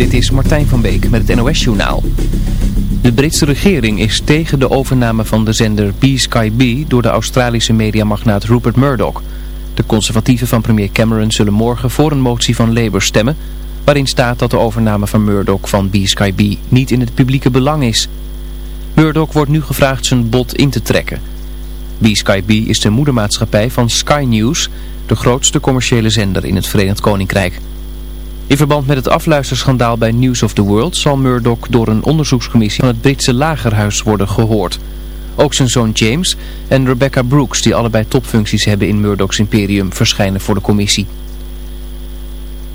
Dit is Martijn van Beek met het NOS-journaal. De Britse regering is tegen de overname van de zender B-Sky B door de Australische mediamagnaat Rupert Murdoch. De conservatieven van premier Cameron zullen morgen voor een motie van Labour stemmen... waarin staat dat de overname van Murdoch van B-Sky B niet in het publieke belang is. Murdoch wordt nu gevraagd zijn bod in te trekken. B-Sky B is de moedermaatschappij van Sky News, de grootste commerciële zender in het Verenigd Koninkrijk. In verband met het afluisterschandaal bij News of the World zal Murdoch door een onderzoekscommissie van het Britse lagerhuis worden gehoord. Ook zijn zoon James en Rebecca Brooks, die allebei topfuncties hebben in Murdoch's imperium, verschijnen voor de commissie.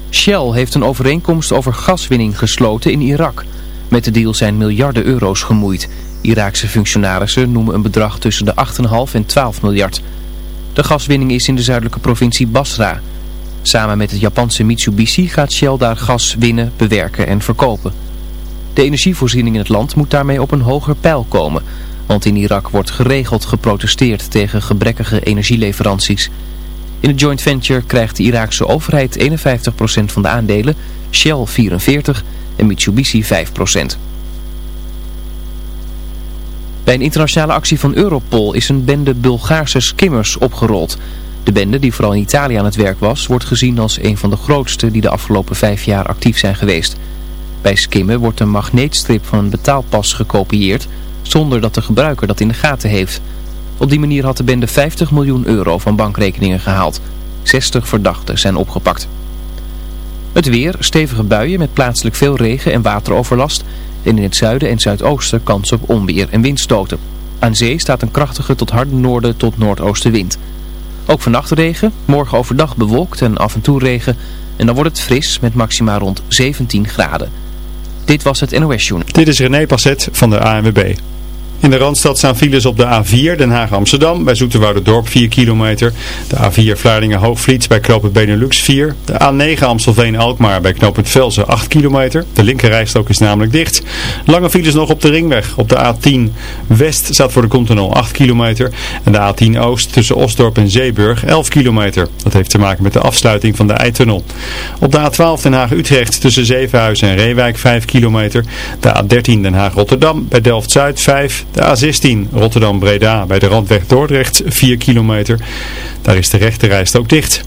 Shell heeft een overeenkomst over gaswinning gesloten in Irak. Met de deal zijn miljarden euro's gemoeid. Iraakse functionarissen noemen een bedrag tussen de 8,5 en 12 miljard. De gaswinning is in de zuidelijke provincie Basra. Samen met het Japanse Mitsubishi gaat Shell daar gas winnen, bewerken en verkopen. De energievoorziening in het land moet daarmee op een hoger pijl komen. Want in Irak wordt geregeld geprotesteerd tegen gebrekkige energieleveranties. In het joint venture krijgt de Iraakse overheid 51% van de aandelen, Shell 44% en Mitsubishi 5%. Bij een internationale actie van Europol is een bende Bulgaarse skimmers opgerold. De bende, die vooral in Italië aan het werk was, wordt gezien als een van de grootste die de afgelopen vijf jaar actief zijn geweest. Bij skimmen wordt een magneetstrip van een betaalpas gekopieerd, zonder dat de gebruiker dat in de gaten heeft. Op die manier had de bende 50 miljoen euro van bankrekeningen gehaald. 60 verdachten zijn opgepakt. Het weer, stevige buien met plaatselijk veel regen en wateroverlast en in het zuiden en zuidoosten kans op onweer en windstoten. Aan zee staat een krachtige tot harde noorden tot noordoostenwind. Ook vannacht regen, morgen overdag bewolkt en af en toe regen. En dan wordt het fris met maxima rond 17 graden. Dit was het NOS Journal. Dit is René Passet van de ANWB. In de Randstad staan files op de A4 Den Haag-Amsterdam bij Dorp 4 kilometer. De A4 Vlaardingen-Hoogvliet bij knooppunt Benelux 4. De A9 Amstelveen-Alkmaar bij knooppunt Velzen 8 kilometer. De linkerrijstrook is namelijk dicht. Lange files nog op de ringweg. Op de A10 West staat voor de Continental 8 kilometer. En de A10 Oost tussen Osdorp en Zeeburg 11 kilometer. Dat heeft te maken met de afsluiting van de Eitunnel. Op de A12 Den Haag-Utrecht tussen Zevenhuizen en Reewijk 5 kilometer. De A13 Den Haag-Rotterdam bij Delft-Zuid 5 de A16 Rotterdam-Breda bij de Randweg Dordrecht 4 kilometer. Daar is de rechte ook dicht.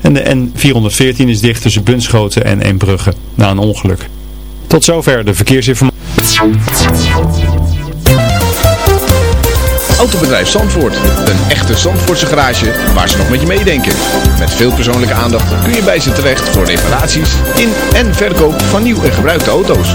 En de N414 is dicht tussen Bunschoten en Eembrugge na een ongeluk. Tot zover de verkeersinformatie. Autobedrijf Zandvoort. Een echte Zandvoortse garage waar ze nog met je meedenken. Met veel persoonlijke aandacht kun je bij ze terecht voor reparaties in en verkoop van nieuw en gebruikte auto's.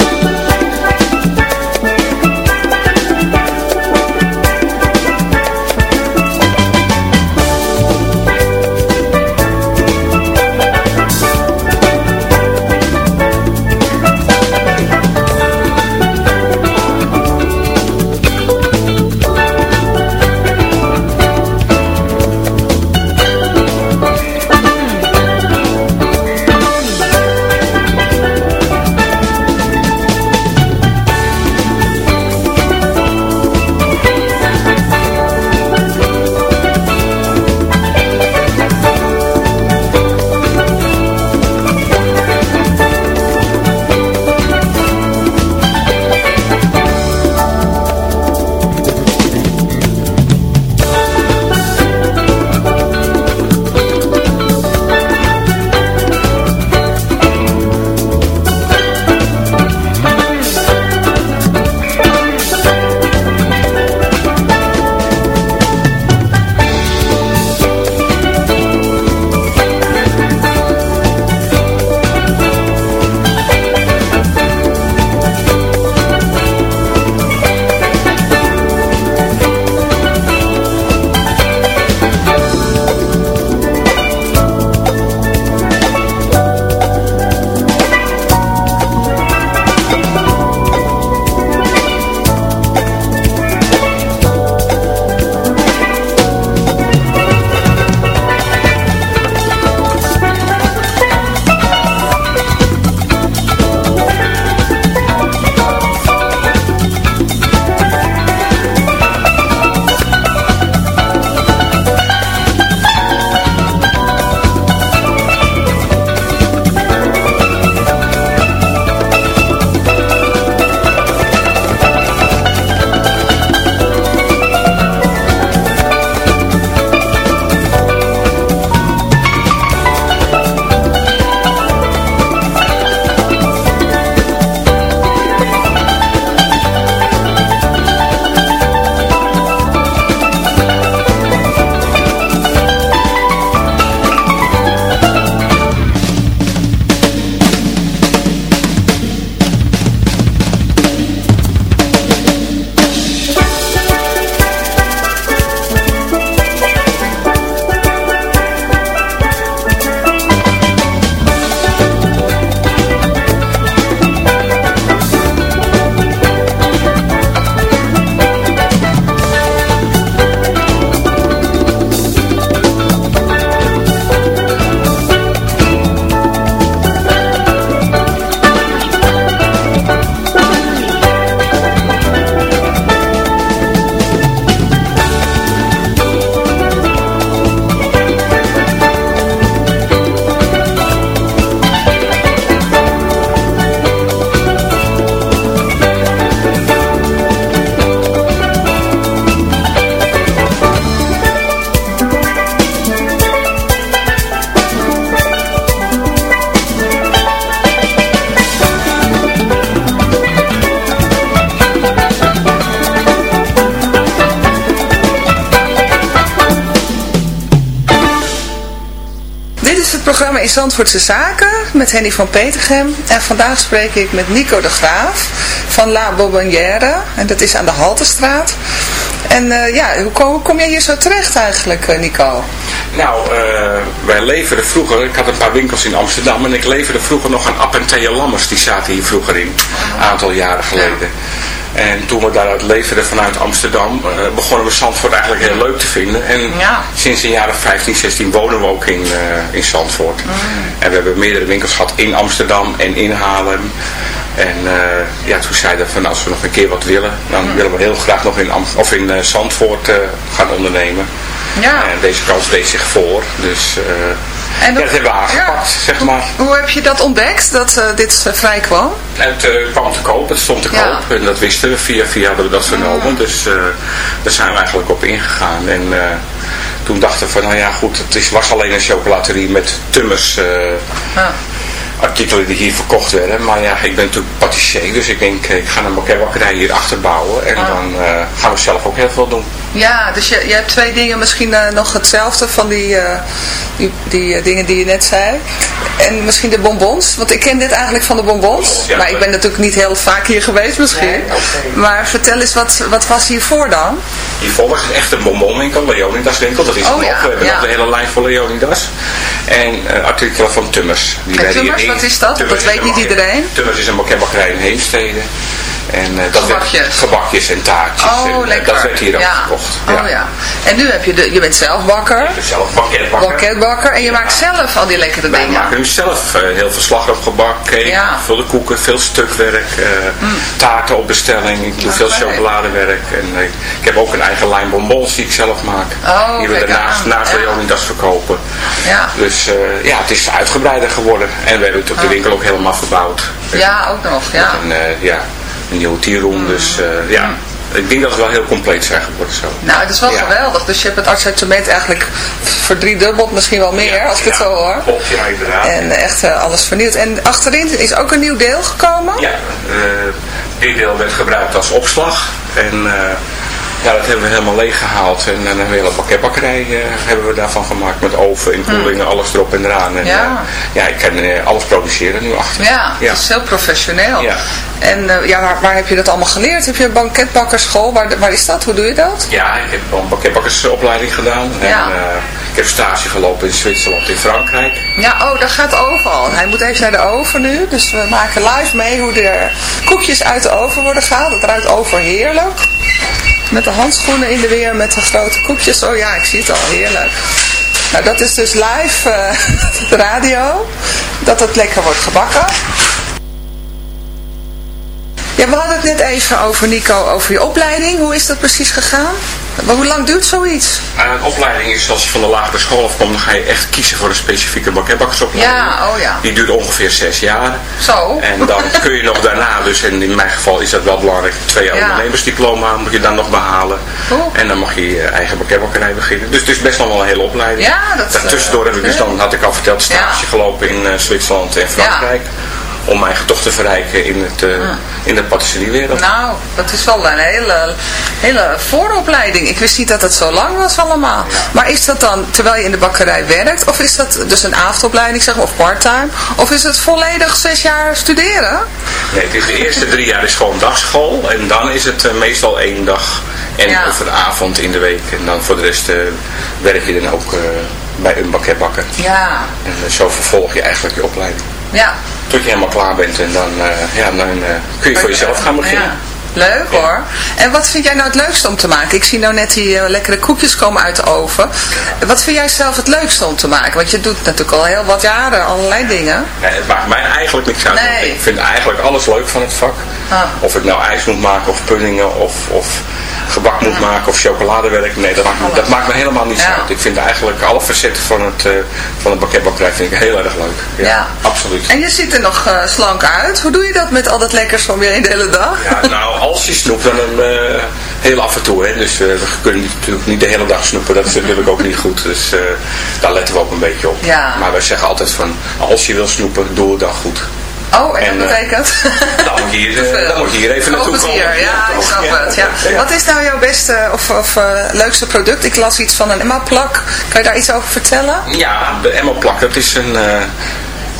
Zandvoortse Zaken met Henny van Petergem. En vandaag spreek ik met Nico de Graaf van La Bobonnière. En dat is aan de Haltestraat. En eh, ja, hoe kom, kom jij hier zo terecht eigenlijk, eh, Nico? Nou, eh, wij leverden vroeger, ik had een paar winkels in Amsterdam en ik leverde vroeger nog aan App en Thea Lammers, die zaten hier vroeger in, een aantal jaren geleden. En toen we daaruit leverden vanuit Amsterdam, eh, begonnen we Zandvoort eigenlijk heel leuk te vinden. En Ja. sinds de jaren 15, 16 wonen we ook in, eh, in Zandvoort. En we hebben meerdere winkels gehad in Amsterdam en in Haarlem. En eh, ja, toen zeiden we van als we nog een keer wat willen, dan willen we heel graag nog in, Am of in Zandvoort gaan ondernemen. Ja. En deze kans deed zich voor. Dus En dat hebben we aangepakt, zeg maar. Hoe heb je dat ontdekt, dat eh, dit eh, vrij kwam? Het eh, kwam te koop, het stond te Ja. koop. En dat wisten we. Via via hadden we dat vernomen. Dus daar zijn we eigenlijk op ingegaan. En toen dachten we van, nou ja goed, het is, was alleen een chocolaterie met tummers Ja. artikelen die hier verkocht werden. Maar ja, ik ben natuurlijk patissier. Dus ik denk, ik ga een bakkerij hier achter bouwen. En Ah. dan gaan we zelf ook heel veel doen. Ja, dus je, je hebt twee dingen misschien eh, nog hetzelfde van die, eh, die, die eh, dingen die je net zei. En misschien de bonbons, want ik ken dit eigenlijk van de bonbons. Ja, maar ik ben natuurlijk niet heel vaak hier geweest misschien. Nee. Maar vertel eens, wat, wat was hiervoor dan? Hiervoor was het echt een bonbonwinkel, Leonidas winkel. Dat is Oh ja. We hebben ja. nog de hele lijn voor Leonidas. En eh, artikelen van Tummers. Die En Tummers, wat is dat? Dat weet een niet iedereen. Tummers is een bakkerbakkerij in Heemstede. En, eh, dat Gebakjes. Werd, gebakjes en taartjes. en, Oh, eh, lekker. Dat werd hier ook ja. gekocht. Oh ja. En nu heb je de, je bent zelf bakker, Ik ben zelf banketbakker en je maakt zelf al die lekkere Wij dingen. maken nu zelf eh, heel veel slagroomgebak, cake, Ja. Veel koeken, veel stukwerk, eh, taarten op bestelling. Ik doe veel chocoladewerk. En eh, ik heb ook een eigen lijn bonbons die ik zelf maak. Oh, die we daarnaast naast Ja. Leonidas verkopen. Ja. Dus eh, ja, het is uitgebreider geworden. En we hebben natuurlijk de winkel ook helemaal verbouwd. Ja, ook nog, ja. En eh, ja, een nieuwe tierroom. Dus eh, ja, ik denk dat we wel heel compleet zijn geworden zo. Nou, het is wel Ja. geweldig. Dus je hebt het assortiment eigenlijk verdriedubbeld, misschien wel meer, als ik het Ja, zo hoor. Klopt, ja, inderdaad. En echt eh, alles vernieuwd. En achterin is ook een nieuw deel gekomen. Ja, eh, dit deel werd gebruikt als opslag. En ja, dat hebben we helemaal leeg gehaald. En een hele pakketbakkerij eh, hebben we daarvan gemaakt. Met oven, inkoelingen, alles erop en eraan. En. Ja. eh, ja, ik kan eh, alles produceren nu achter. Ja, Ja. het is heel professioneel. Ja. En ja, waar, waar heb je dat allemaal geleerd? Heb je een banketbakkerschool? Waar, waar is dat? Hoe doe je dat? Ja, ik heb een pakketbakkersopleiding gedaan. En, Ja. ik heb stage gelopen in Zwitserland, in Frankrijk. Ja, oh, daar gaat de oven al. Hij moet even naar de oven nu. Dus we maken live mee hoe er koekjes uit de oven worden gehaald. Het ruikt over heerlijk. Met de handschoenen in de weer, met de grote koekjes. Oh ja, ik zie het al, heerlijk. Nou, dat is dus live eh, de radio. Dat het lekker wordt gebakken. Ja, we hadden het net even over, Nico, over je opleiding. Hoe is dat precies gegaan? Maar hoe lang duurt zoiets? Uh, een opleiding is als je van de lagere school afkomt, dan ga je echt kiezen voor een specifieke bakkebakkersopleiding. Ja, oh ja. Die duurt ongeveer zes jaar. Zo. En dan kun je nog daarna, dus en in mijn geval is dat wel belangrijk, twee jaar Ja. ondernemersdiploma moet je dan nog behalen. En dan mag je je eigen bakkebakkerij beginnen. Dus het is best nog wel een hele opleiding. Ja, dat, eh, Daartussendoor heb ik dus dan, had ik al verteld, stage Ja. gelopen in eh, Zwitserland en Frankrijk. Om mijn eigen toch te verrijken in, het, eh, in de patisseriewereld. Nou, dat is wel een hele, hele vooropleiding. Ik wist niet dat het zo lang was allemaal. Maar is dat dan terwijl je in de bakkerij werkt? Of is dat dus een avondopleiding zeg maar, of parttime? Of is het volledig zes jaar studeren? Nee, het is de eerste drie jaar is gewoon dagschool. En dan is het eh, meestal één dag en Ja. of een avond in de week. En dan voor de rest eh, werk je dan ook bij een bakketbakker. Ja, En zo vervolg je eigenlijk je opleiding. Ja. Tot je helemaal klaar bent en dan, eh, ja, dan eh, kun je voor jezelf gaan beginnen. Leuk hoor. En wat vind jij nou het leukste om te maken? Ik zie nou net die eh, lekkere koekjes komen uit de oven. Wat vind jij zelf het leukste om te maken? Want je doet natuurlijk al heel wat jaren allerlei dingen. Nee, het maakt mij eigenlijk niks uit. Nee. Ik vind eigenlijk alles leuk van het vak. Ah. Of ik nou ijs moet maken of puddingen of, of gebak moet maken of chocoladewerk. Nee, dat maakt, dat maakt me helemaal niets Ja. uit. Ik vind eigenlijk alle facetten van het, eh van het bakketbakkerij vind ik heel erg leuk. Ja, Ja. absoluut. En je ziet er nog eh, slank uit. Hoe doe je dat met al dat lekkers van je de hele dag? Ja, nou, als je snoept, dan eh, heel af en toe. Hè. Dus eh, we kunnen natuurlijk niet de hele dag snoepen. Dat is natuurlijk ook niet goed. Dus eh, daar letten we ook een beetje op. Ja. Maar wij zeggen altijd van, als je wil snoepen, doe het dan goed. Oh, en, En, dat betekent? Dan moet je hier, dan moet je hier even naartoe het komen. hier, ja, ik snap het. Ja. Wat is nou jouw beste of, of leukste product? Ik las iets van een Emma-plak. Kan je daar iets over vertellen? Ja, de Emma-plak, dat is een,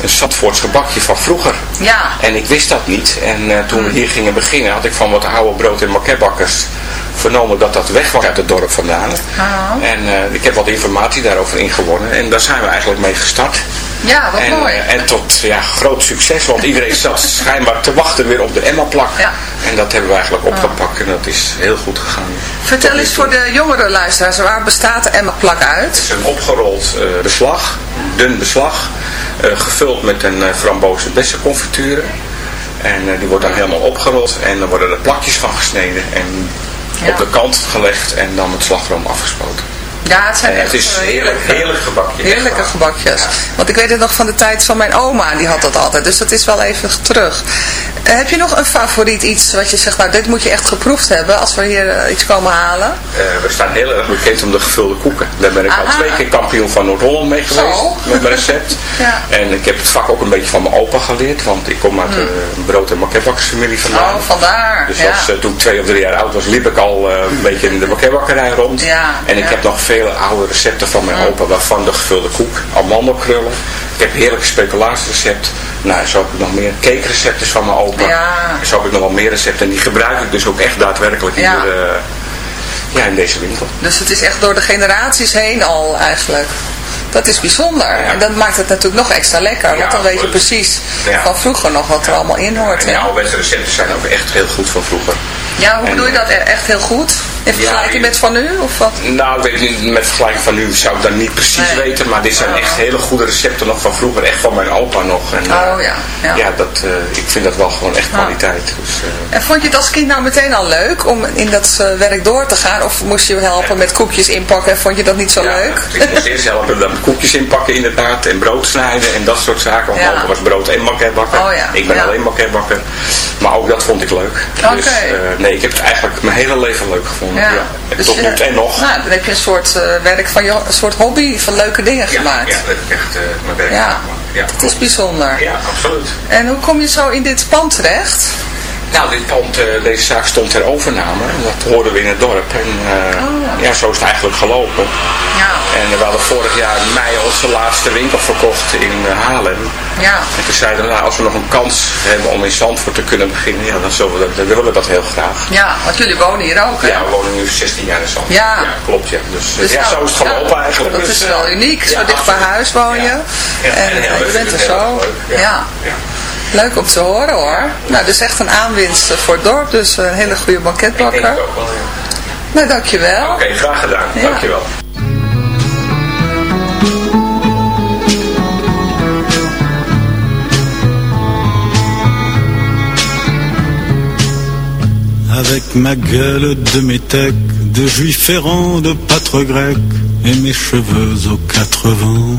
een Zandvoorts gebakje van vroeger. Ja. En ik wist dat niet. En eh, toen we hier gingen beginnen, had ik van wat oude brood- en maketbakkers vernomen dat dat weg was uit het dorp vandaan. Oh. En eh, ik heb wat informatie daarover ingewonnen. En daar zijn we eigenlijk mee gestart. Ja, wat en, mooi. eh, en tot ja, groot succes, want iedereen zat schijnbaar te wachten weer op de Emma-plak. Ja. En dat hebben we eigenlijk opgepakt en dat is heel goed gegaan. Vertel eens voor de jongere luisteraars, waar bestaat de Emma-plak Het uit? is een opgerold eh, beslag, dun beslag, gevuld met een uh, frambozen bessenconfiture. En die wordt dan helemaal opgerold en dan worden er plakjes van gesneden en. Op de kant gelegd en dan met slagroom afgespoten. Ja, het zijn En echt het is eh, heerlijk, heerlijk gebakje. echt Heerlijke gebakjes. Want ik weet het nog van de tijd van mijn oma, die had dat altijd. Dus dat is wel even terug. Eh, heb je nog een favoriet iets wat je zegt, nou dit moet je echt geproefd hebben als we hier eh, iets komen halen? We staan heel erg bekend om de gevulde koeken. Daar ben ik al twee keer kampioen van Noord-Holland mee geweest. Zo. Met mijn recept. Ja. En ik heb het vak ook een beetje van mijn opa geleerd. Want ik kom uit een brood- en maketbakkersfamilie vandaan. Hmm. Oh, vandaar. Dus ja. als, toen ik twee of drie jaar oud was, liep ik al een beetje in de bakkerbakkerij rond. Ja, en ik heb nog oude recepten van mijn opa, waarvan de gevulde koek, amandelkrullen. Ik heb heerlijke speculaatsrecept. Nou, zo heb ik nog meer cakerecepten van mijn opa. Ja. En zo heb ik nog wel meer recepten. En die gebruik ik dus ook echt daadwerkelijk Ja. hier eh, ja, in deze winkel. Dus het is echt door de generaties heen al eigenlijk. Dat is bijzonder. En dat maakt het natuurlijk nog extra lekker. Ja, want dan weet je precies Ja. van vroeger nog wat er allemaal in hoort. En die hè? ouderwetse recepten zijn ook echt heel goed van vroeger. Ja, hoe En, bedoel je dat? E- Echt heel goed? In vergelijking Ja, met van nu? Of wat? Nou, ik weet niet, met vergelijking van nu zou ik dat niet precies Nee. weten, maar dit zijn echt hele goede recepten nog van vroeger, echt van mijn opa nog. En, Oh, eh, ja, ja. ja dat, eh, ik vind dat wel gewoon echt kwaliteit. Dus, eh, En vond je het als kind nou meteen al leuk om in dat werk door te gaan? Of moest je helpen met koekjes inpakken en vond je dat niet zo ja, leuk? Ik moest eerst helpen dan koekjes inpakken inderdaad en brood snijden en dat soort zaken. Want opa was brood- en makkerbakker. Oh, ja. Ik ben alleen makkerbakker. Maar ook dat vond ik leuk. Oké. Dus nee, ik heb het eigenlijk mijn hele leven leuk gevonden. Ja. En Dus tot nu toe en nog. Nou, dan heb je een soort eh, werk van je, een soort hobby van leuke dingen gemaakt. ja, dat heb ik echt eh, mijn werk Ja. gemaakt. Ja, Het is bijzonder. Ja, absoluut. En hoe kom je zo in dit pand terecht? Nou, dit pand, eh, deze zaak stond ter overname. Dat hoorden we in het dorp. En eh, Oh. ja, zo is het eigenlijk gelopen. Ja. En we hadden vorig jaar in mei onze laatste winkel verkocht in eh, Haarlem. Ja. En toen zeiden we, nou, als we nog een kans hebben om in Zandvoort te kunnen beginnen, ja, dan, zullen we dat, dan willen we dat heel graag. Ja, want jullie wonen hier ook, hè? Ja, we wonen nu 16 jaar in Zandvoort. Ja. klopt, ja. Dus, eh, Dus ja, nou, zo is het gelopen ja, eigenlijk. Dat Dus, is eh, wel uniek. Zo dicht bij huis woon je. En en eh, je bent er zo. Ja. Leuk om te horen hoor. Nou, dus echt een aanwinst voor het dorp. Dus een hele goede Ik denk banketbakker. het ook wel, ja. Nou, dankjewel. Oké, graag gedaan. Ja. Dankjewel. Avec ma gueule de métèque, de juif errant, de pâtre grec, et mes cheveux aux quatre vents.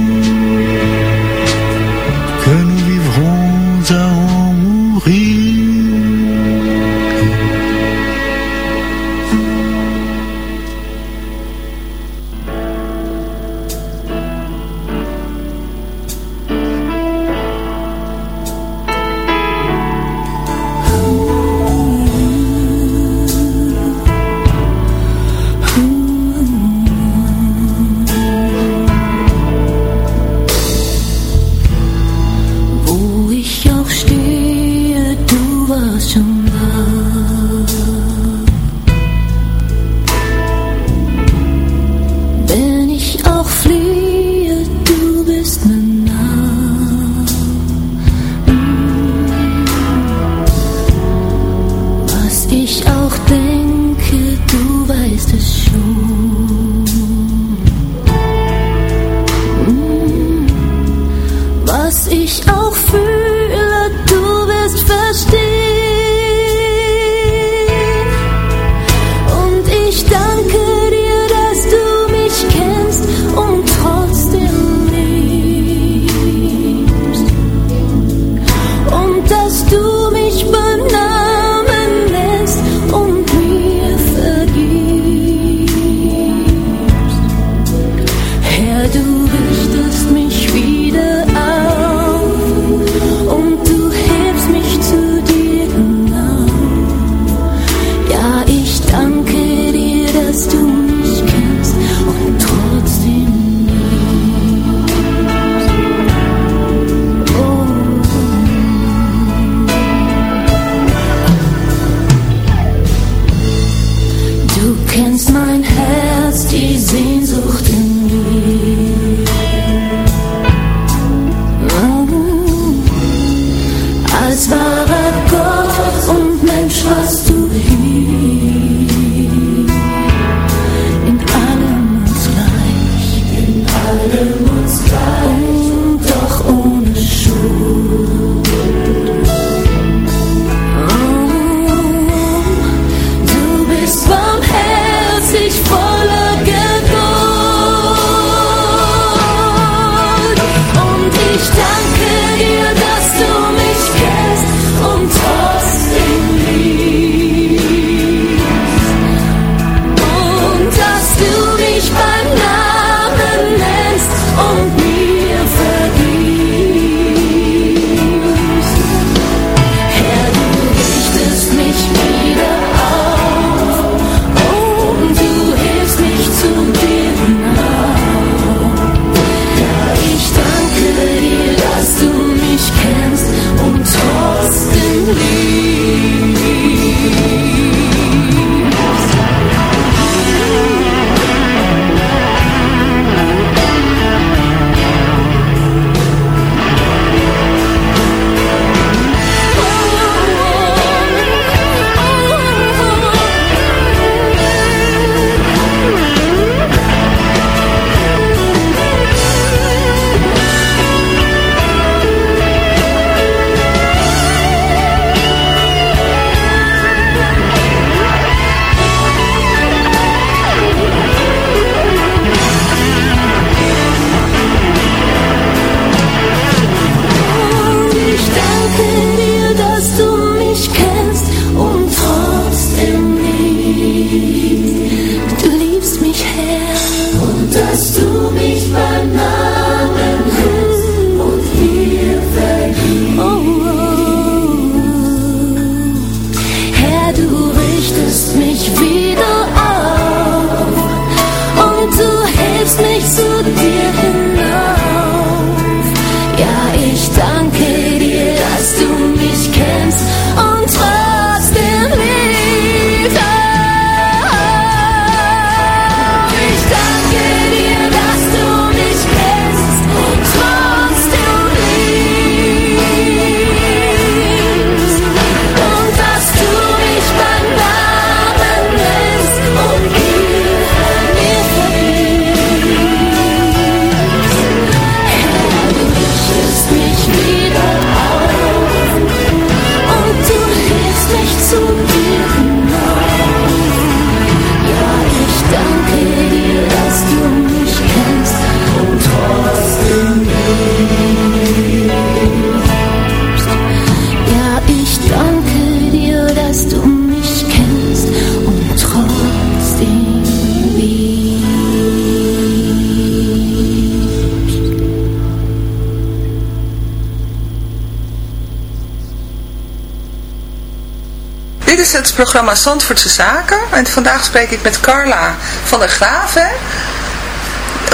Het programma Zandvoortse Zaken. En vandaag spreek ik met Carla van der Graaf, hè?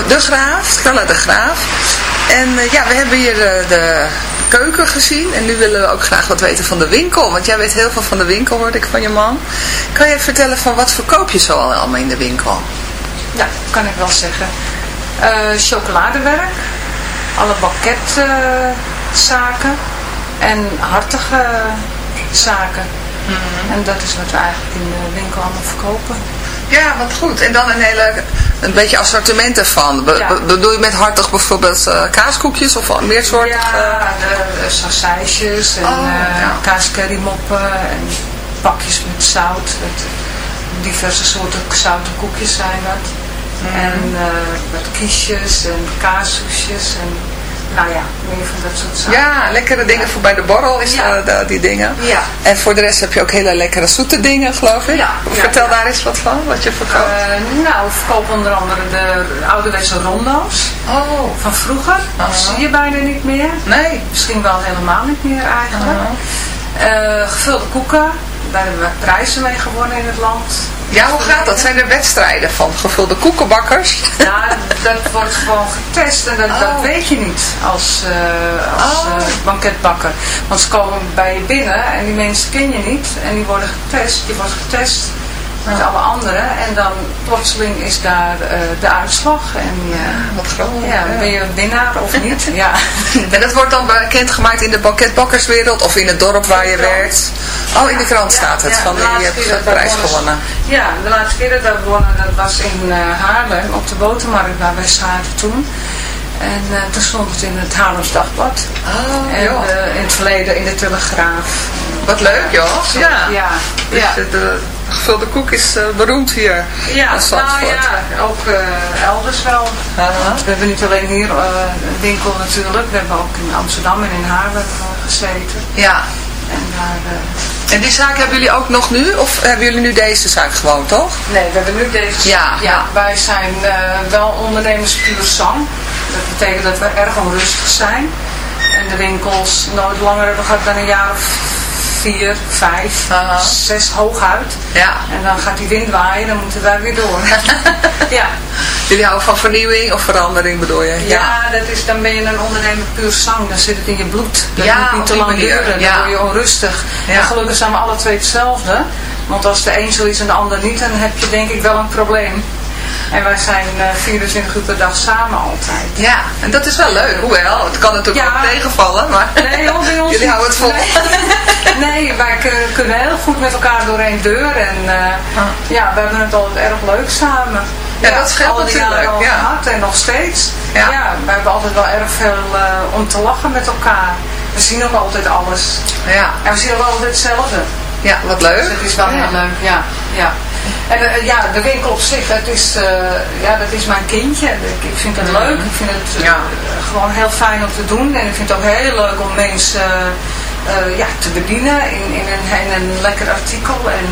De Graaf, Carla de Graaf. En eh, ja, we hebben hier de, de keuken gezien. En nu willen we ook graag wat weten van de winkel. Want jij weet heel veel van de winkel, hoorde ik van je man. Kan je vertellen van wat verkoop je zo al- allemaal in de winkel? Ja, kan ik wel zeggen. Eh, chocoladewerk, alle banketzaken en hartige zaken. En dat is wat we eigenlijk in de winkel allemaal verkopen. Ja, wat goed. En dan een hele, een beetje assortiment ervan. Be- Ja. be- bedoel je met hartig bijvoorbeeld eh, kaaskoekjes of meer soorten? Ja, de, sausijsjes en Oh, eh ja. kaascurrymoppen en pakjes met zout. Het, diverse soorten zoute koekjes zijn dat. Mhm. En eh, wat kiesjes en kaassoesjes en nou ja, meer van dat soort zaken. Ja, lekkere dingen voor bij de borrel is Ja. eh, die dingen. Ja. En voor de rest heb je ook hele lekkere zoete dingen, geloof ik. Ja, Vertel daar eens wat van, wat je verkoopt. Eh, nou, we verkopen onder andere de ouderwetse rondo's oh. van vroeger. Dat zie je bijna niet meer. Nee. Misschien wel helemaal niet meer eigenlijk. Eh, gevulde koeken, daar hebben we prijzen mee gewonnen in het land. Ja, hoe gaat dat? Zijn er wedstrijden van gevulde koekenbakkers? Ja, dat wordt gewoon getest en dat, dat Oh. weet je niet als, eh, als Oh. eh, banketbakker. Want ze komen bij je binnen en die mensen ken je niet en die worden getest. Je wordt getest met alle anderen en dan plotseling is daar eh, de uitslag. En, eh, Wat groot. ja, ben je winnaar of niet? ja. En dat wordt dan bekendgemaakt in de banketbakkerswereld of in het dorp waar je werkt? Oh, in de krant staat het, van je hebt de we prijs wonnen- gewonnen. Ja, de laatste keer dat we wonnen, dat was in eh, Haarlem, op de botermarkt waar wij zaten toen. En eh, toen stond het in het Haarlems Dagblad. Oh, en eh, in het verleden in de Telegraaf. Wat leuk, joh. Ja. ja. Dus ja. de, de gevulde koek is eh, beroemd hier Ja, in nou ja, ook eh, elders wel. We hebben niet alleen hier eh, een winkel natuurlijk, we hebben ook in Amsterdam en in Haarlem gezeten. Ja. En daar... En die zaak hebben jullie ook nog nu? Of hebben jullie nu deze zaak gewoon, toch? Nee, we hebben nu deze. Ja, ja. wij zijn wel ondernemers puur sang. Dat betekent dat we erg onrustig zijn. En de winkels nooit langer hebben gehad dan een jaar of vier, vijf, Aha. zes hooguit. Ja. En dan gaat die wind waaien, dan moeten wij weer door. ja. Jullie houden van vernieuwing of verandering bedoel je? Ja, dat is, dan ben je een ondernemer puur zang. Dan zit het in je bloed. Dat Ja, moet niet te lang manier, duren. Dan ja. word je onrustig. Ja. En gelukkig zijn we alle twee hetzelfde. Want als de een zo is en de ander niet, dan heb je denk ik wel een probleem. En wij zijn eh 24 uur per dag samen altijd. Ja, en dat is wel leuk. Hoewel, het kan natuurlijk Ja. ook tegenvallen, maar Nee, hoor, bij ons jullie houden het vol. Nee, nee, wij kun- kunnen heel goed met elkaar door één deur. En eh, ja, we hebben het altijd erg leuk samen. Ja, dat scheelt natuurlijk, al ja. gehad en nog steeds. Ja. Ja. we hebben altijd wel erg veel eh, om te lachen met elkaar. We zien ook altijd alles. Ja, En we zien ook altijd hetzelfde. ja wat leuk. Dus het is wel Ja. heel leuk, ja. ja. En eh, ja, de winkel op zich, dat is, eh, ja, dat is mijn kindje. Ik, ik vind het leuk. Ik vind het eh, Ja. gewoon heel fijn om te doen. En ik vind het ook heel leuk om mensen ja, te bedienen in, in, een, in een lekker artikel. En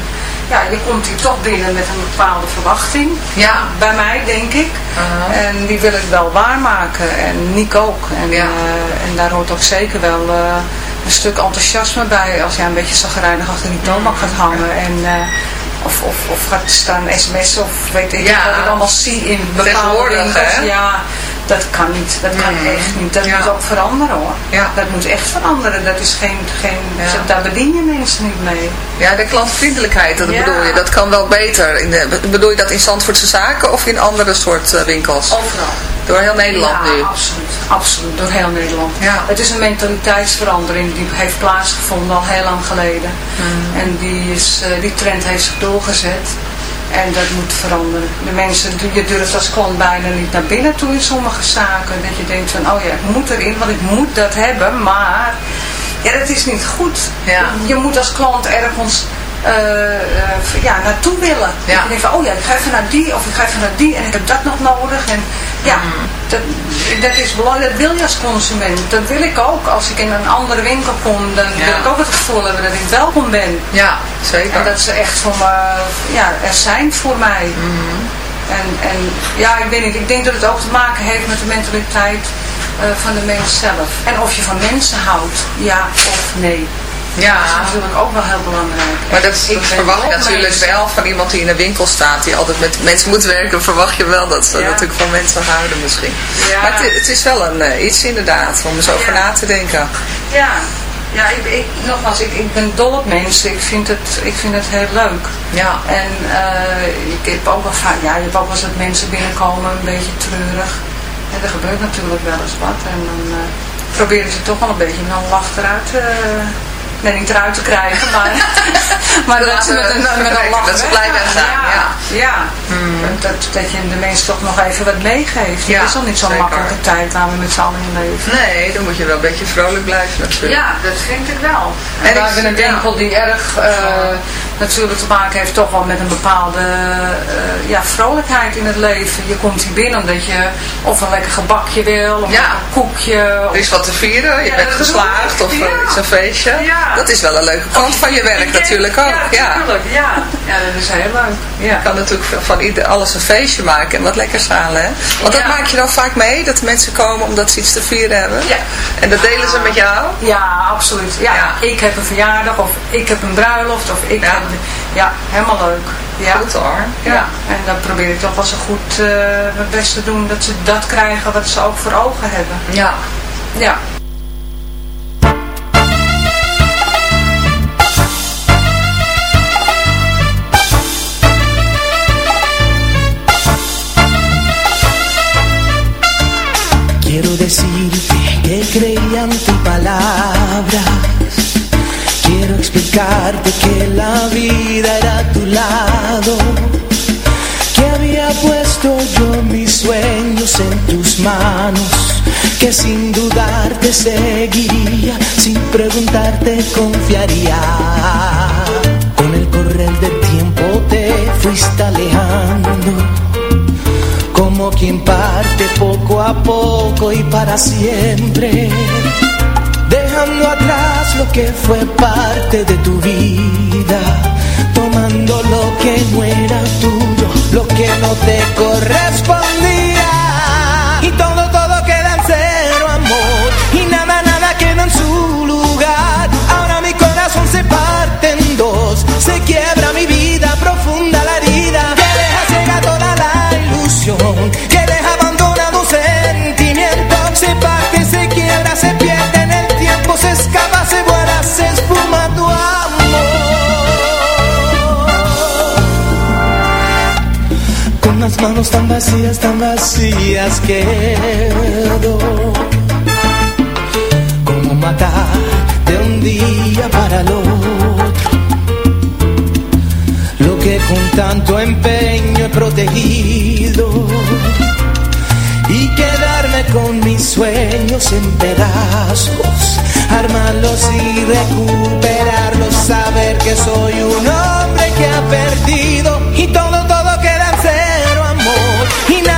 ja, je komt hier toch binnen met een bepaalde verwachting. Ja. Bij mij, denk ik. Aha. En die wil ik wel waarmaken. En Nick ook. En, Ja. en daar hoort ook zeker wel een stuk enthousiasme bij. Als jij een beetje zagrijnig achter die toonbank gaat hangen. En, of, of, of gaat staan sms'en of weet ik Ja. wat ik allemaal zie in bepaalde winkels. hè? Ja, dat kan niet. Dat kan Mm. echt niet. Dat Ja. moet ook veranderen hoor. Ja. Dat moet echt veranderen. Dat is geen, geen, Ja. daar bedien je mensen niet mee. Ja, de klantvriendelijkheid, dat bedoel je. Dat kan wel beter. In de, bedoel je dat in Zandvoortse zaken of in andere soort eh, winkels? Overal. Door heel Nederland ja, nu. absoluut. Absoluut, door heel Nederland. Ja. Het is een mentaliteitsverandering die heeft plaatsgevonden al heel lang geleden. Mm. En die, is, eh, die trend heeft zich doorgezet. En dat moet veranderen. De mensen, je durft als klant bijna niet naar binnen toe in sommige zaken. Dat je denkt van, oh ja, ik moet erin, want ik moet dat hebben. Maar, ja, dat is niet goed. Ja. Je moet als klant ergens ja, naartoe willen. Ja. Je denkt van, oh ja, ik ga even naar die of ik ga even naar die en ik heb dat nog nodig. En ja, dat, dat is belangrijk. Dat wil je als consument. Dat wil ik ook. Als ik in een andere winkel kom, dan Ja. wil ik ook het gevoel hebben dat ik welkom ben. Ja, zeker. En dat ze echt voor me, ja, er zijn voor mij. En, en ja, ik weet niet, ik denk dat het ook te maken heeft met de mentaliteit eh, van de mens zelf. En of je van mensen houdt, ja of nee. Ja. Dat is natuurlijk ook wel heel belangrijk. Maar dat, ben verwacht je natuurlijk mensen- wel van iemand die in een winkel staat, die altijd met mensen moet werken, verwacht je wel dat ze Ja. natuurlijk van mensen houden misschien. Ja. Maar het, het is wel een, eh, iets inderdaad, om eens over Ja. na te denken. Ja, ja ik, ik, nogmaals, ik, ik ben dol op mensen. Ik vind het, ik vind het heel leuk. Ja. En eh, ik heb ook wel vaak, ja, je hebt ook wel eens dat mensen binnenkomen een beetje treurig. En er gebeurt natuurlijk wel eens wat. En dan eh, proberen ze toch wel een beetje een lach eruit te... niet eruit te krijgen, maar, maar dat ze met een, met een lach Dat ze blij zijn, ja. Ja, dat, dat je de mensen toch nog even wat meegeeft. Ja, het is al niet zo'n makkelijke tijd waar we met z'n allen in leven. Nee, dan moet je wel een beetje vrolijk blijven natuurlijk. Ja, dat vind ik wel. En, En we ik- hebben een winkel die erg eh, natuurlijk te maken heeft toch wel met een bepaalde eh, ja, vrolijkheid in het leven. Je komt hier binnen omdat je of een lekker gebakje wil, of Ja. een koekje. Er Of, is wat te vieren, je Ja, bent dat geslaagd of er Ja. is een feestje. Ja. Dat is wel een leuke kant van je werk natuurlijk ook. Ja, natuurlijk. Ja. ja, dat is heel leuk. Ja. Je kan natuurlijk van ieder, alles een feestje maken en wat lekkers halen. Hè? Want dat maak je dan vaak mee, dat mensen komen omdat ze iets te vieren hebben. Ja. En dat delen ze met jou. Ja, absoluut. Ja, ik heb een verjaardag of ik heb een bruiloft of ik Ja. heb... Ja, helemaal leuk. Ja. Goed hoor. Ja. en dan probeer ik toch wel zo goed eh, mijn best te doen dat ze dat krijgen wat ze ook voor ogen hebben. Ja. Ja. Quiero decirte que creía en tus palabras. Quiero explicarte que la vida era a tu lado. Que había puesto yo mis sueños en tus manos. Que sin dudar te seguiría, sin preguntarte confiaría. Con el correr del tiempo te fuiste alejando quien parte poco a poco y para siempre, dejando atrás lo que fue parte de tu vida, tomando lo que no era tuyo, lo que no te correspondía. Y todo, todo queda en cero amor, y nada, nada queda en su lugar. Ahora mi corazón se parte en dos, se quiebra manos tan vacías, tan vacías quedo. Como matar de un día para el otro. Lo que con tanto empeño he protegido. Y quedarme con mis sueños en pedazos, armarlos y recuperarlos, saber que soy un hombre que ha perdido y todo, He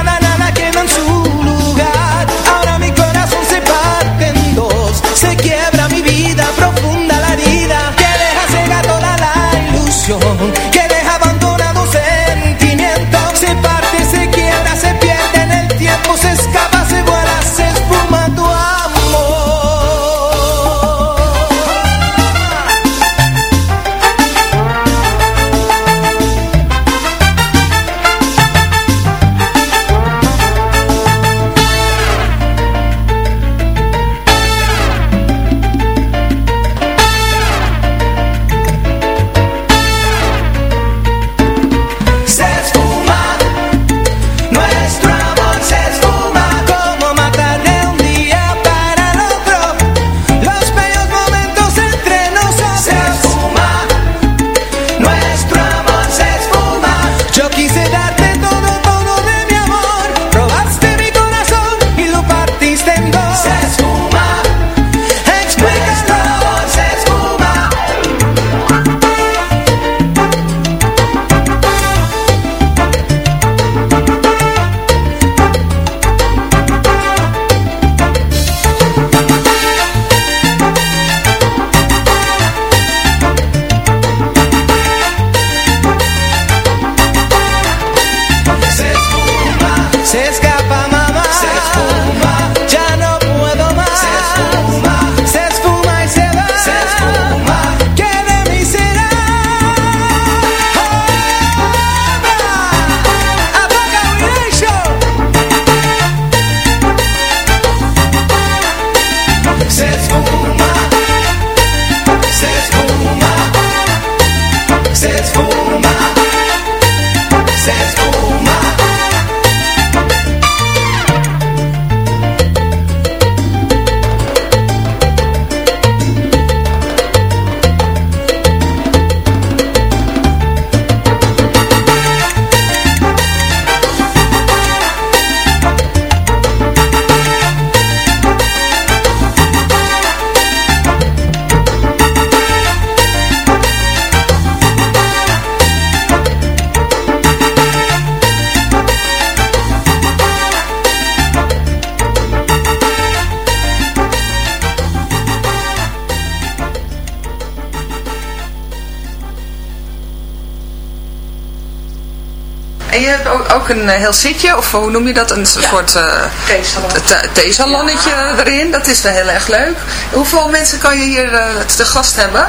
ook, een eh, heel zitje, of hoe noem je dat? Een soort uh, theesalon. theesalonnetje erin. Dat is wel heel erg leuk. Hoeveel mensen kan je hier uh, te gast hebben?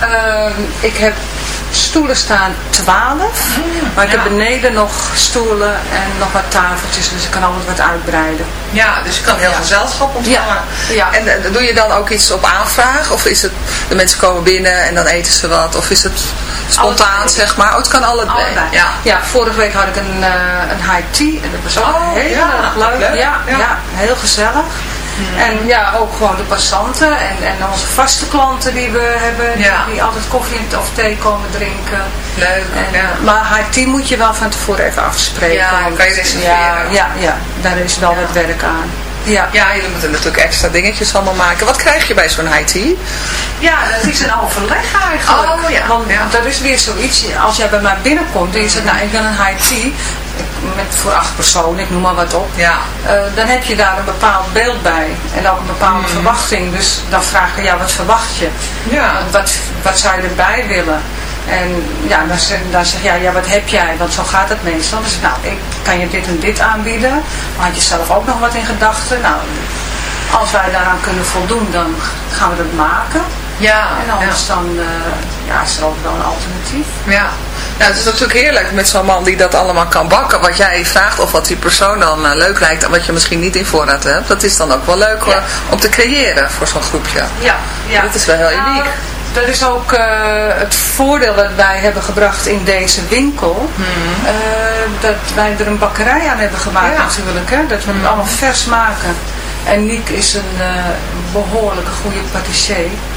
Ehm, ik heb stoelen staan 12. maar ik heb beneden nog stoelen en nog wat tafeltjes. Dus ik kan altijd wat uitbreiden. Ja, dus je kan heel gezelschap ontvangen. Ja. En uh, doe je dan ook iets op aanvraag? Of is het, de mensen komen binnen en dan eten ze wat? Of is het spontaan, Allebei. zeg maar? Oh, het kan allebei. Allebei. Ja. ja, vorige week had ik een, uh, een high tea. En dat was ook Oh, heel ja, erg leuk. leuk. Ja, Ja. ja. heel gezellig. En ja, ook gewoon de passanten en, en onze vaste klanten die we hebben, die- Ja. die, altijd koffie of thee komen drinken. Leuk, En, ja. Maar tea moet je wel van tevoren even afspreken. Ja, want- kan je reserveren. Ja, ja, ja, daar is wel wat werk aan. Ja. Ja, jullie moeten natuurlijk extra dingetjes allemaal maken. Wat krijg je bij zo'n tea? Ja, het is een overleg eigenlijk. Oh, ja, Want ja. dat is weer zoiets, als jij bij mij binnenkomt en je zegt, nou ik wil een ik- met, voor acht personen, ik noem maar wat op. Ja. Eh, dan heb je daar een bepaald beeld bij en ook een bepaalde verwachting. Dus dan vraag je, ja wat verwacht je? Ja. Wat, wat zou je erbij willen? En ja, dan zeg, dan zeg je, ja, ja, wat heb jij? Want zo gaat het meestal. Dus nou, ik kan je dit en dit aanbieden. Maar had je zelf ook nog wat in gedachten? Nou, als wij daaraan kunnen voldoen, dan gaan we dat maken. Ja, En anders dan eh, ja, is er ook wel een alternatief. Ja. Nou, het is natuurlijk heerlijk met zo'n man die dat allemaal kan bakken. Wat jij vraagt of wat die persoon dan eh, leuk lijkt en wat je misschien niet in voorraad hebt. Dat is dan ook wel leuk Ja. om te creëren voor zo'n groepje. Ja, ja. Dat is wel heel Nou, uniek. Dat is ook eh, het voordeel dat wij hebben gebracht in deze winkel. eh, dat wij er een bakkerij aan hebben gemaakt Ja. natuurlijk. Hè? Dat we het allemaal vers maken. En Niek is een eh, behoorlijke goede patissier.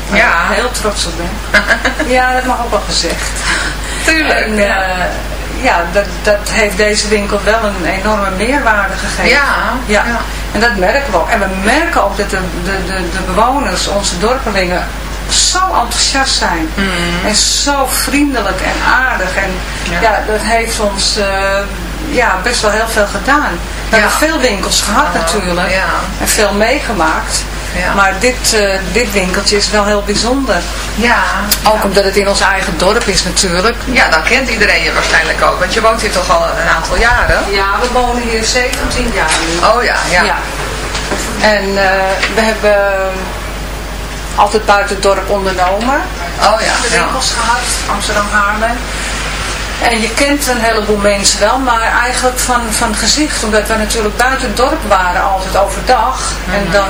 Waar Ja. ik heel trots op ben. ja, dat mag ook wel gezegd. Tuurlijk, En, ja. ja, dat, dat heeft deze winkel wel een enorme meerwaarde gegeven. Ja, ja. ja. En dat merken we ook. En we merken ook dat de, de, de, de bewoners, onze dorpelingen, zo enthousiast zijn. En zo vriendelijk en aardig. En Ja. ja, dat heeft ons eh, ja, best wel heel veel gedaan. We hebben veel winkels gehad Oh, natuurlijk. ja. En veel meegemaakt. Ja. Maar dit, eh, dit winkeltje is wel heel bijzonder. Ja. Ook omdat het in ons eigen dorp is natuurlijk. Ja, dan kent iedereen je waarschijnlijk ook. Want je woont hier toch al een aantal jaren? Ja, we wonen hier 17 jaar nu. Oh ja, ja. En eh, we hebben altijd buiten het dorp ondernomen. Oh ja, De ja. winkels gehad, Amsterdam Haarlem. En je kent een heleboel mensen wel, maar eigenlijk van, van gezicht. Omdat we natuurlijk buiten het dorp waren, altijd overdag. En dan,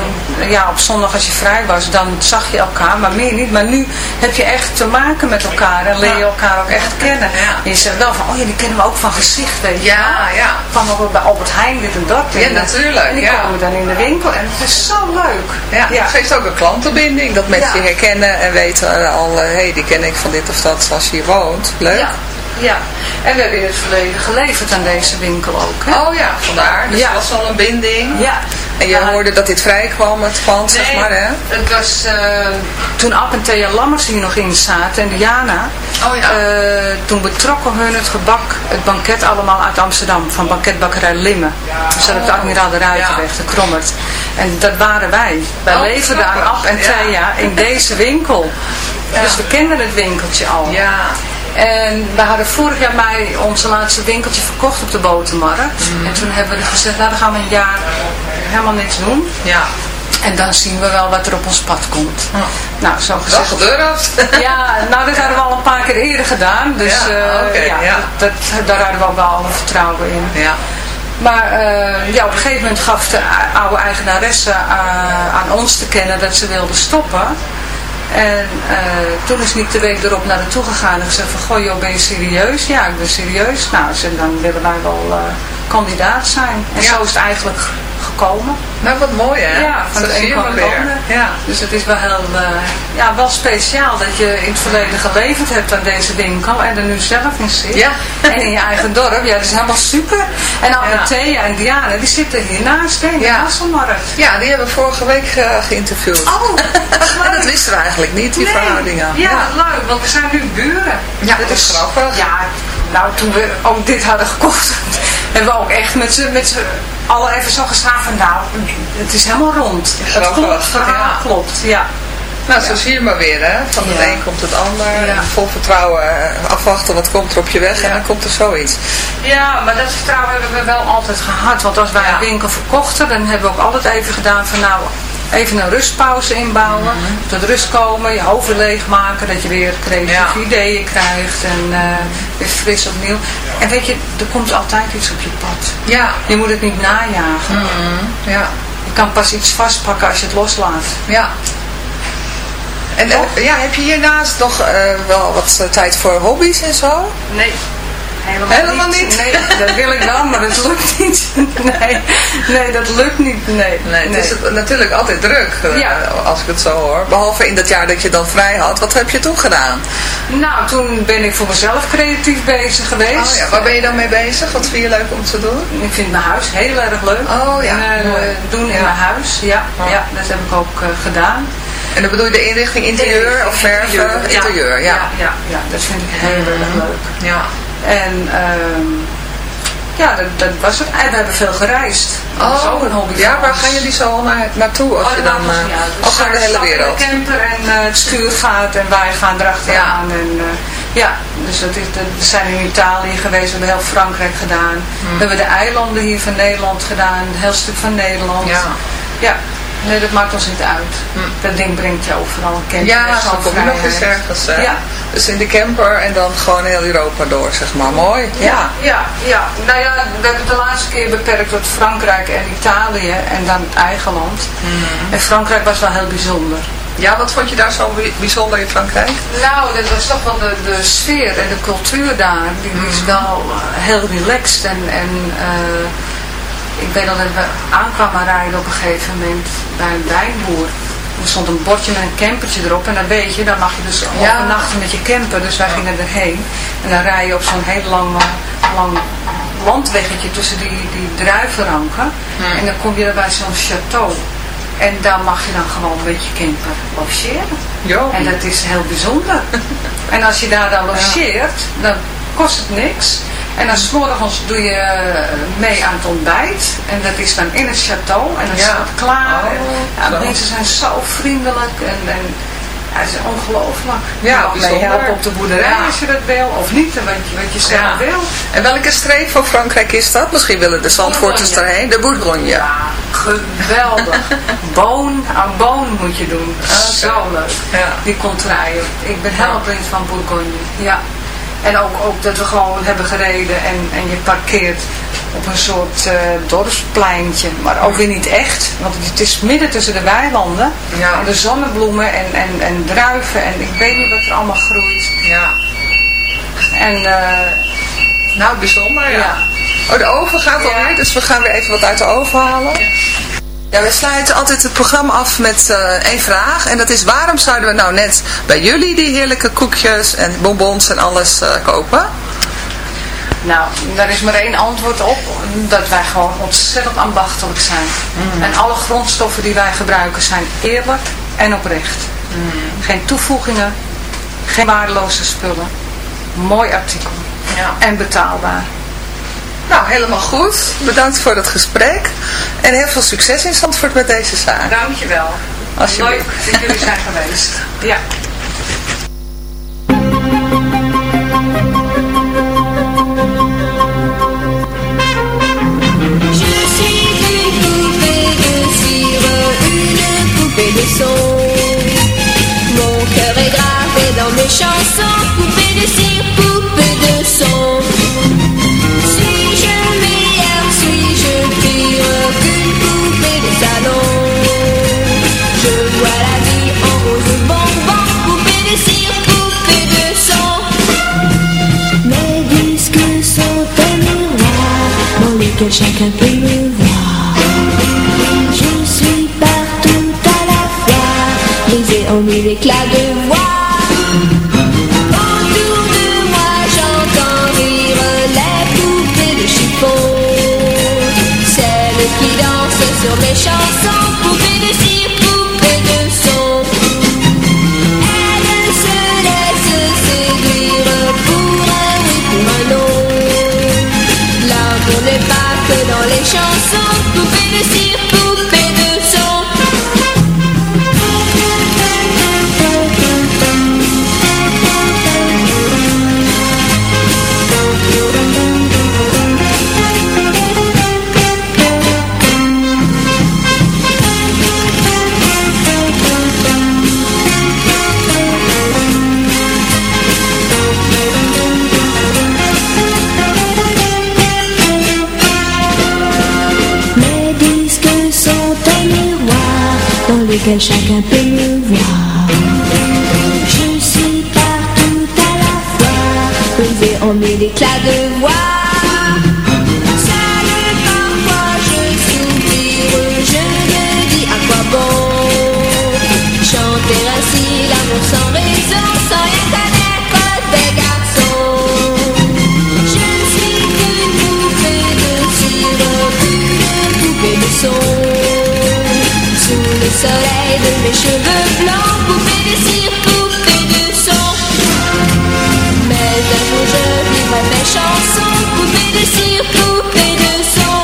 ja, op zondag als je vrij was, dan zag je elkaar, maar meer niet. Maar nu heb je echt te maken met elkaar en leer je elkaar ook echt kennen. Ja. En je zegt wel van, oh ja, die kennen we ook van gezicht, weet je Ja, ja. Van ook bij Albert Heijn dit en dat. Ja, En, natuurlijk, En die ja. komen dan in de winkel en het is zo leuk. Ja, het geeft ook een klantenbinding. Dat mensen Ja. je herkennen en weten eh, al, hé, hey, die ken ik van dit of dat als je hier woont. Leuk. Ja, ja. En we hebben in het verleden geleverd aan deze winkel ook. Hè? Oh ja, vandaar. Dus Ja. was al een binding. Ja. En je Ja. hoorde dat dit vrij kwam, het pand, zeg maar, hè? Het was eh, toen Ab en Thea Lammers hier nog in zaten en Diana. Oh ja. eh, toen betrokken hun het gebak, het banket allemaal uit Amsterdam. Van banketbakkerij Limme. Dus dat op de Admiraal de Ruitenweg, Ja. de Krommert. En dat waren wij. Wij Oh, leverden aan. Ab en Ja. Thea in deze winkel. Dus we kenden het winkeltje al. Ja. En we hadden vorig jaar mei onze laatste winkeltje verkocht op de botermarkt. Mhm. En toen hebben we gezegd, nou dan gaan we een jaar helemaal niks doen. Ja. En dan zien we wel wat er op ons pad komt. Nou, zo gezegd. gedurfd. Ja, nou dat hadden we al een paar keer eerder gedaan. Dus Ja, eh, ja, ja. Dat, dat- daar hadden we ook wel vertrouwen in. Ja. Maar eh, ja, op een gegeven moment gaf de oude eigenaresse eh, aan ons te kennen dat ze wilde stoppen. En eh, toen is niet de week erop naar toe gegaan en gezegd van, goh joh, ben je serieus? Ja, ik ben serieus. Nou, ze, dan willen wij wel eh, kandidaat zijn. En Ja. zo is het eigenlijk gekomen. Nou, wat mooi, hè? Ja, van het een je kwam. Ja. Dus het is wel heel, eh, ja, wel speciaal dat je in het verleden geleverd hebt aan deze winkel en er nu zelf in zit. Ja. En in je eigen dorp. Ja, dat is helemaal super. En al Ja. En Diana, die zitten hiernaast hè, in de Ja. Ja, die hebben we vorige week ge- geïnterviewd. Oh, dat wisten we eigenlijk niet, die Nee. verhoudingen. Ja, leuk, want we zijn nu buren. Ja, dat is grappig. Ja, nou toen we ook dit hadden gekocht, hebben we ook echt met z'n z'n allen even zo gestaan van nou, het is helemaal rond. Het klopt, verhaal ja. klopt, ja. Nou, zo zie je maar weer, hè. Van het Ja. een komt het ander. En vol vertrouwen eh, afwachten wat komt er op je weg en dan komt er zoiets. Ja, maar dat vertrouwen hebben we wel altijd gehad. Want als wij een winkel verkochten, dan hebben we ook altijd even gedaan van nou, even een rustpauze inbouwen. Tot rust komen, je hoofd leegmaken, dat je weer creatieve ideeën krijgt en eh, weer fris opnieuw. En weet je, er komt altijd iets op je pad. Ja. Je moet het niet najagen. Ja. Je kan pas iets vastpakken als je het loslaat. Ja. En eh, ja, heb je hiernaast nog eh, wel wat tijd voor hobby's en zo? Nee. Helemaal, Helemaal niet? Nee, dat wil ik wel, maar dat lukt niet. Nee, nee dat lukt niet. Nee, Nee, het is het natuurlijk altijd druk, eh, Ja. als ik het zo hoor. Behalve in dat jaar dat je dan vrij had. Wat heb je toen gedaan? Nou, toen ben ik voor mezelf creatief bezig geweest. Oh ja, waar ben je dan mee bezig? Wat vind je leuk om te doen? Ik vind mijn huis heel erg leuk. Oh ja, En, eh, doen in Ja. mijn huis, ja, ja, dat heb ik ook eh, gedaan. En dan bedoel je de inrichting interieur of verven? Interieur, ja. Ja, ja, ja, dat vind ik heel erg leuk. Ja. En ehm, ja, dat, dat was het. En we hebben veel gereisd. Dat is ook een hobby Oh, ja, waar gaan jullie zo naar, naartoe als Oh, je dan... maakt eh, naar de hele wereld? de camper en eh, het stuur gaat en wij gaan erachteraan. En, eh, ja, dus dat is, dat, we zijn in Italië geweest, we hebben heel Frankrijk gedaan. Hmm. We hebben de eilanden hier van Nederland gedaan, een heel stuk van Nederland. Ja. Ja, nee, dat maakt ons niet uit. Dat ding brengt je overal een camper. Ja, zo'n kom je nog eens ergens. Ja. Dus in de camper en dan gewoon heel Europa door, zeg maar. Mooi. Ja, ja, ja. Nou ja, we hebben de laatste keer beperkt tot Frankrijk en Italië en dan het eigen land. En Frankrijk was wel heel bijzonder. Ja, wat vond je daar zo bij- bijzonder in Frankrijk? Nou, dat was toch wel de, de sfeer en de cultuur daar. Die is wel eh, heel relaxed. En, en eh, ik weet dat we aankwamen rijden op een gegeven moment bij een wijnboer. Er stond een bordje met een campertje erop. En dan weet je, dan mag je dus Ja. overnachten met je camper. Dus wij gingen erheen. En dan rij je op zo'n heel lang, lang landweggetje tussen die, die druivenranken. En dan kom je er bij zo'n château. En daar mag je dan gewoon met je camper logeren. Jo. En dat is heel bijzonder. en als je daar dan logeert, dan kost het niks. En dan 's morgens doe je eh, mee aan het ontbijt. En dat is dan in het château. En dan Ja. staat het klaar. Oh, en, ja, de mensen zijn zo vriendelijk. En, en ja, het is ongelooflijk. Ja, je mee helpen op de boerderij Ja. als je dat wil. Of niet, wat je, wat je zelf Ja. wil. En welke streek van Frankrijk is dat? Misschien willen de Zandvoorters daarheen. De Bourgogne. Ja, geweldig. Boon aan boon moet je doen. Zo leuk. Ja. Die contraien. Ik ben helemaal van Bourgogne. Ja. En ook, ook dat we gewoon hebben gereden en, en je parkeert op een soort eh, dorpspleintje. Maar ook weer niet echt. Want het is midden tussen de weilanden. Ja. En de zonnebloemen en, en, en druiven. En ik weet niet wat er allemaal groeit. Ja. En eh, Nou, bijzonder, ja. Ja. Oh, de oven gaat alweer, dus we gaan weer even wat uit de oven halen. Ja, we sluiten altijd het programma af met eh, één vraag. En dat is, waarom zouden we nou net bij jullie die heerlijke koekjes en bonbons en alles eh, kopen? Nou, daar is maar één antwoord op. Dat wij gewoon ontzettend ambachtelijk zijn. En alle grondstoffen die wij gebruiken zijn eerlijk en oprecht. Geen toevoegingen, geen waardeloze spullen. Mooi artikel. Ja. En betaalbaar. Nou, helemaal goed. Bedankt voor het gesprek. En heel veel succes in Zandvoort met deze zaak. Dankjewel. Alsjeblieft. Leuk dat jullie zijn geweest. Ja. Je. Mon cœur est gravé dans mes chansons, poupée de chacun peut me voir. Je suis partout à la fois, brisé en mille éclats de voix. Autour de moi que dans les chansons Poupées de week-end chacun peut me voir. Je suis partout à la fois, élevé en mille éclats de voix. Soleil de mes cheveux blancs, poupée de cire, poupée de son. Mais un je vivrai mes chansons, poupée de cire, poupée de son.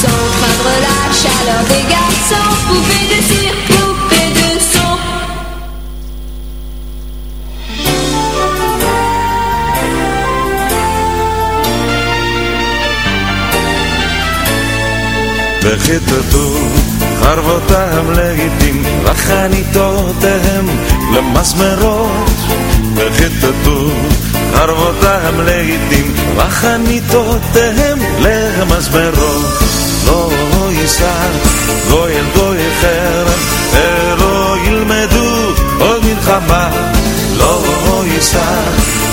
Sans craindre la chaleur des garçons, poupée de cire, poupée de son. וחיטטו חרבותם לעיתים וחניתותיהם למסמרות וחיטטו חרבותם לעיתים וחניתותיהם למסמרות לא יישא גוי אל גוי חרם ולא ילמדו עוד מלחמה לא יישא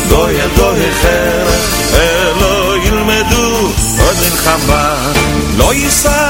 גוי אל גוי חרם ולא ילמדו עוד מלחמה לא יישא